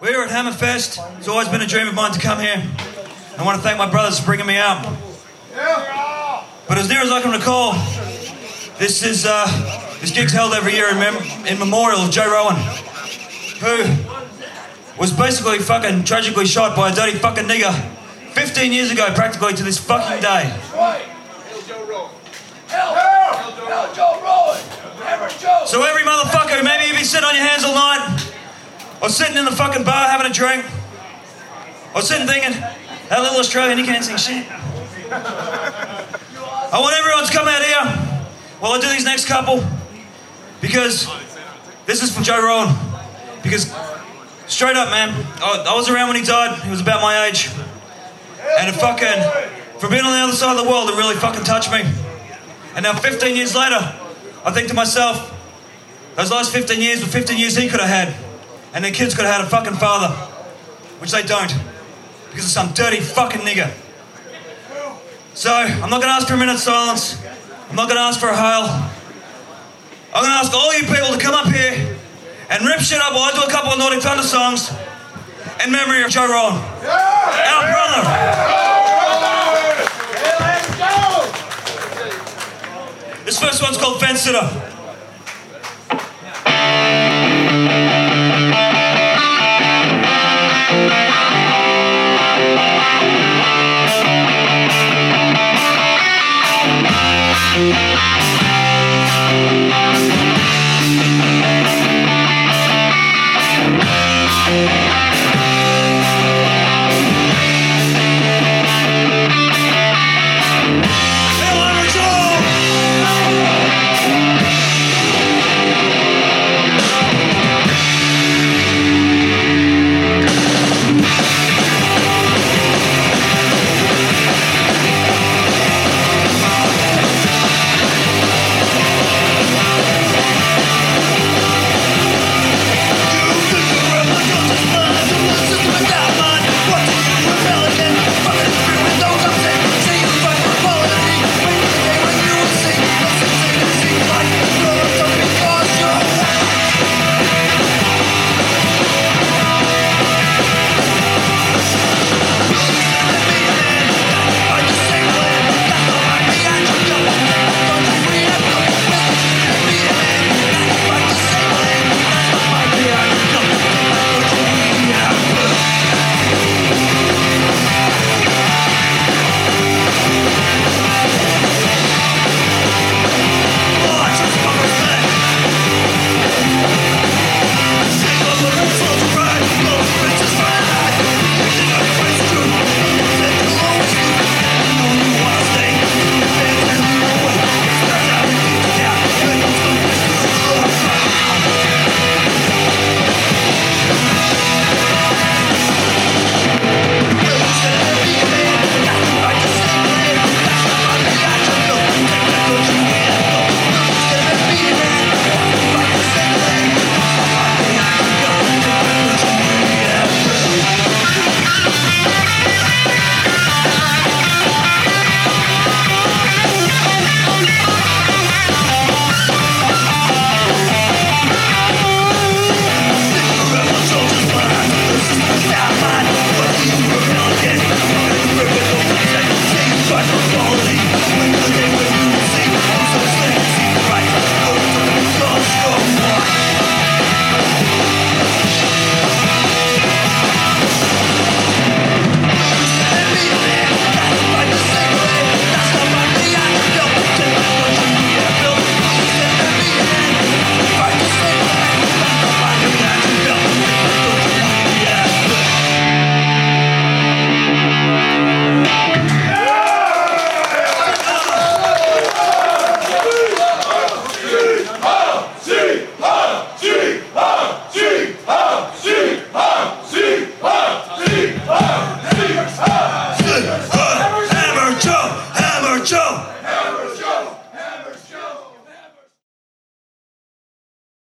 We're here at Hammerfest. It's always been a dream of mine to come here. I want to thank my brothers for bringing me out. But as near as I can recall, this is uh, this gig's held every year in, mem- in memorial of Joe Rowan, who was basically fucking tragically shot by a dirty fucking nigger 15 years ago, practically to this fucking day. So every motherfucker, maybe you've been sitting on your hands all night, or sitting in the fucking bar having a drink, or sitting thinking, that little Australian, he can't sing shit. I want everyone to come out here while I do these next couple, because this is for Joe Rowan. Because straight up, man, I, I was around when he died. He was about my age, and it fucking from being on the other side of the world, it really fucking touched me. And now, 15 years later, I think to myself, those last 15 years were 15 years he could have had, and their kids could have had a fucking father, which they don't, because of some dirty fucking nigger. So, I'm not going to ask for a minute's silence. I'm not going to ask for a hail. I'm going to ask all you people to come up here and rip shit up while I do a couple of Nordic Thunder songs in memory of Joe Rowan, our brother. This first one's called Fence Sitter.